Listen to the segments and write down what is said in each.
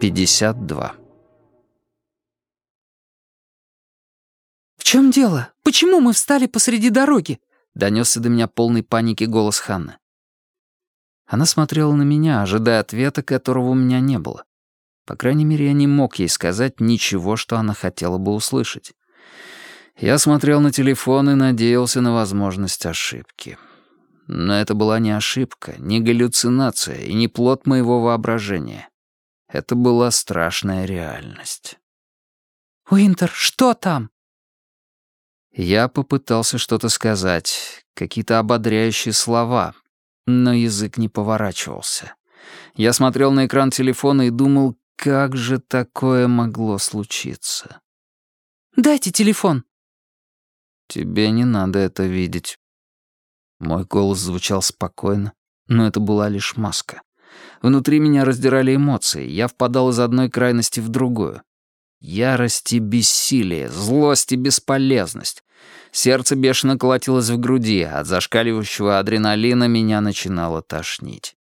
52 «В чем дело? Почему мы встали посреди дороги?» — донесся до меня полный паники голос Ханны. Она смотрела на меня, ожидая ответа, которого у меня не было. По крайней мере, я не мог ей сказать ничего, что она хотела бы услышать. Я смотрел на телефон и надеялся на возможность ошибки. Но это была не ошибка, не галлюцинация и не плод моего воображения. Это была страшная реальность. «Уинтер, что там?» Я попытался что-то сказать, какие-то ободряющие слова, но язык не поворачивался. Я смотрел на экран телефона и думал, как же такое могло случиться. «Дайте телефон». «Тебе не надо это видеть». Мой голос звучал спокойно, но это была лишь маска. Внутри меня раздирали эмоции, я впадал из одной крайности в другую. Ярость и бессилие, злость и бесполезность. Сердце бешено колотилось в груди, от зашкаливающего адреналина меня начинало тошнить.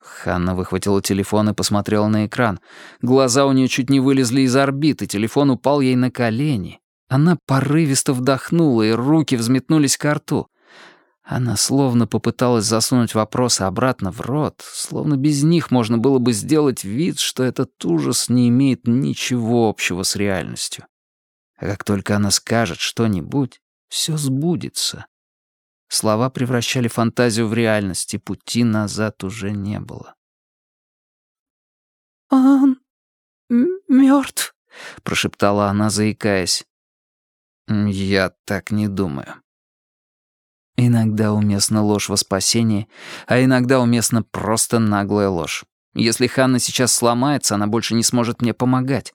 Ханна выхватила телефон и посмотрела на экран. Глаза у нее чуть не вылезли из орбиты, телефон упал ей на колени. Она порывисто вдохнула, и руки взметнулись к рту. Она словно попыталась засунуть вопросы обратно в рот, словно без них можно было бы сделать вид, что этот ужас не имеет ничего общего с реальностью. А как только она скажет что-нибудь, все сбудется. Слова превращали фантазию в реальность, и пути назад уже не было. «Он мертв», — прошептала она, заикаясь. «Я так не думаю». Иногда уместна ложь во спасении, а иногда уместна просто наглая ложь. Если Ханна сейчас сломается, она больше не сможет мне помогать.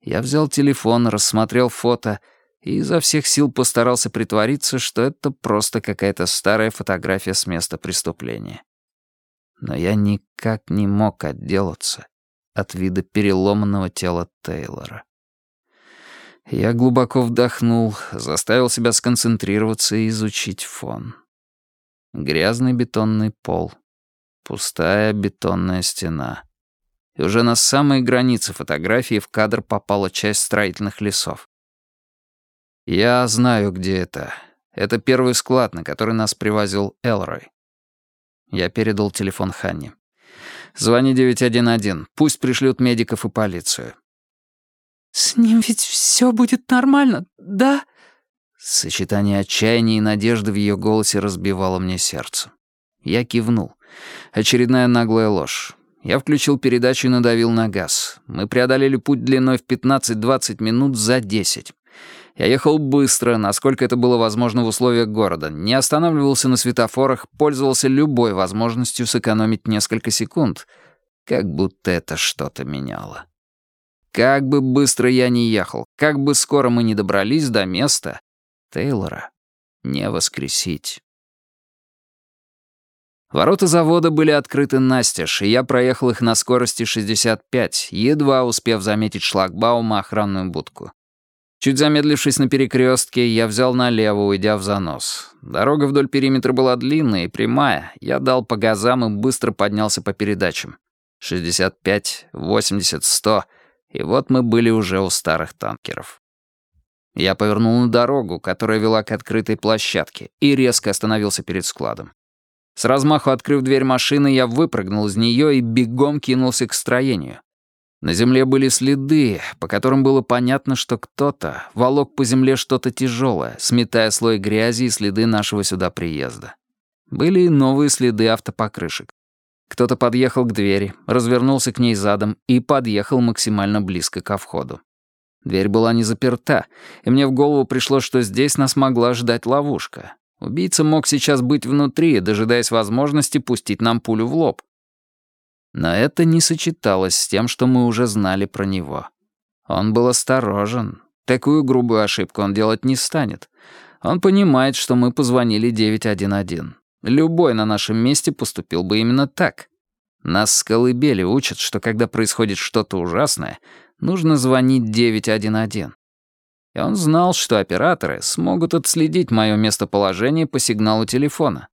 Я взял телефон, рассмотрел фото и изо всех сил постарался притвориться, что это просто какая-то старая фотография с места преступления. Но я никак не мог отделаться от вида переломанного тела Тейлора. Я глубоко вдохнул, заставил себя сконцентрироваться и изучить фон. Грязный бетонный пол, пустая бетонная стена. И уже на самой границе фотографии в кадр попала часть строительных лесов. Я знаю, где это. Это первый склад, на который нас привозил Элрой. Я передал телефон Ханне. «Звони 911. Пусть пришлют медиков и полицию. «С ним ведь все будет нормально, да?» Сочетание отчаяния и надежды в ее голосе разбивало мне сердце. Я кивнул. Очередная наглая ложь. Я включил передачу и надавил на газ. Мы преодолели путь длиной в 15-20 минут за 10. Я ехал быстро, насколько это было возможно в условиях города, не останавливался на светофорах, пользовался любой возможностью сэкономить несколько секунд, как будто это что-то меняло. Как бы быстро я ни ехал, как бы скоро мы не добрались до места, Тейлора не воскресить. Ворота завода были открыты настежь, и я проехал их на скорости 65, едва успев заметить шлагбаум и охранную будку. Чуть замедлившись на перекрестке, я взял налево, уйдя в занос. Дорога вдоль периметра была длинная и прямая. Я дал по газам и быстро поднялся по передачам. 65, 80, 100. И вот мы были уже у старых танкеров. Я повернул на дорогу, которая вела к открытой площадке, и резко остановился перед складом. С размаху открыв дверь машины, я выпрыгнул из нее и бегом кинулся к строению. На земле были следы, по которым было понятно, что кто-то волок по земле что-то тяжелое, сметая слой грязи и следы нашего сюда приезда. Были и новые следы автопокрышек. Кто-то подъехал к двери, развернулся к ней задом и подъехал максимально близко ко входу. Дверь была не заперта, и мне в голову пришло, что здесь нас могла ждать ловушка. Убийца мог сейчас быть внутри, дожидаясь возможности пустить нам пулю в лоб. Но это не сочеталось с тем, что мы уже знали про него. Он был осторожен. Такую грубую ошибку он делать не станет. Он понимает, что мы позвонили 911. Любой на нашем месте поступил бы именно так. Нас с колыбели учат, что когда происходит что-то ужасное, нужно звонить 911. И он знал, что операторы смогут отследить мое местоположение по сигналу телефона.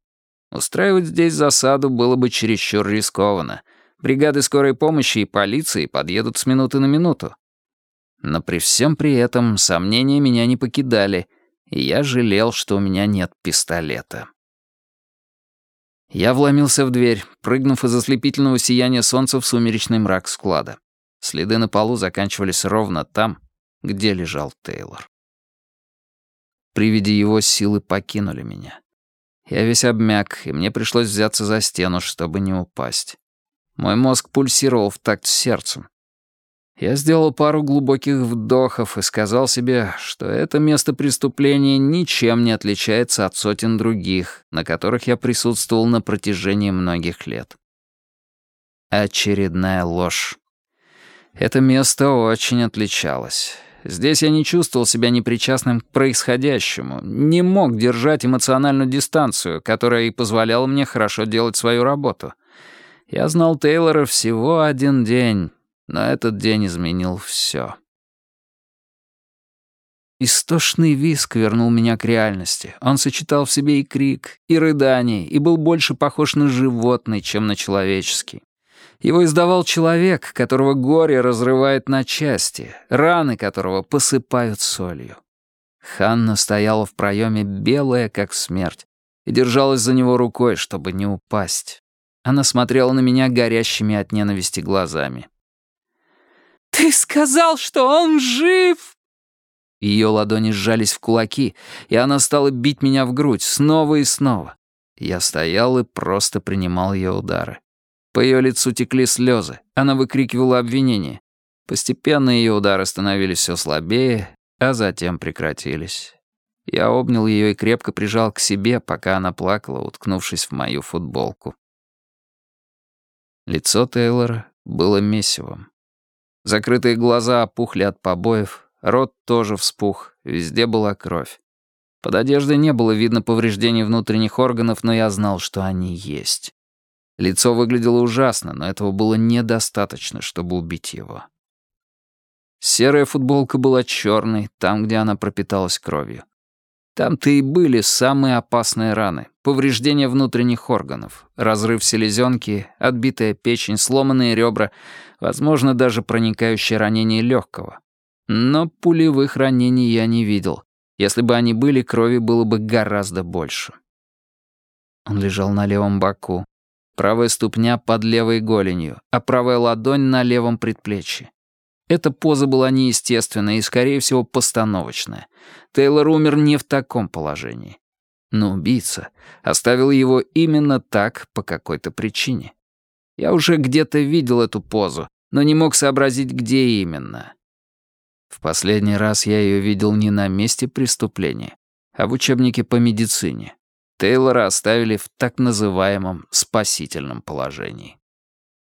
Устраивать здесь засаду было бы чересчур рискованно, Бригады скорой помощи и полиции подъедут с минуты на минуту. Но при всем при этом сомнения меня не покидали, и я жалел, что у меня нет пистолета. Я вломился в дверь, прыгнув из ослепительного сияния солнца в сумеречный мрак склада. Следы на полу заканчивались ровно там, где лежал Тейлор. При виде его силы покинули меня. Я весь обмяк, и мне пришлось взяться за стену, чтобы не упасть. Мой мозг пульсировал в такт с сердцем. Я сделал пару глубоких вдохов и сказал себе, что это место преступления ничем не отличается от сотен других, на которых я присутствовал на протяжении многих лет. Очередная ложь. Это место очень отличалось. Здесь я не чувствовал себя непричастным к происходящему, не мог держать эмоциональную дистанцию, которая и позволяла мне хорошо делать свою работу. Я знал Тейлора всего один день, но этот день изменил все. Истошный виск вернул меня к реальности. Он сочетал в себе и крик, и рыдание, и был больше похож на животный, чем на человеческий. Его издавал человек, которого горе разрывает на части, раны которого посыпают солью. Ханна стояла в проеме белая, как смерть, и держалась за него рукой, чтобы не упасть. Она смотрела на меня горящими от ненависти глазами. «Ты сказал, что он жив!» Ее ладони сжались в кулаки, и она стала бить меня в грудь снова и снова. Я стоял и просто принимал ее удары. По ее лицу текли слезы, она выкрикивала обвинения. Постепенно ее удары становились все слабее, а затем прекратились. Я обнял ее и крепко прижал к себе, пока она плакала, уткнувшись в мою футболку. Лицо Тейлора было месивом. Закрытые глаза опухли от побоев, рот тоже вспух, везде была кровь. Под одеждой не было видно повреждений внутренних органов, но я знал, что они есть. Лицо выглядело ужасно, но этого было недостаточно, чтобы убить его. Серая футболка была черной, там, где она пропиталась кровью. Там-то и были самые опасные раны. Повреждения внутренних органов, разрыв селезенки, отбитая печень, сломанные ребра, возможно, даже проникающее ранение легкого. Но пулевых ранений я не видел. Если бы они были, крови было бы гораздо больше. Он лежал на левом боку. Правая ступня под левой голенью, а правая ладонь на левом предплечье. Эта поза была неестественная и, скорее всего, постановочная. Тейлор умер не в таком положении. Но убийца оставил его именно так по какой-то причине. Я уже где-то видел эту позу, но не мог сообразить, где именно. В последний раз я ее видел не на месте преступления, а в учебнике по медицине. Тейлора оставили в так называемом спасительном положении.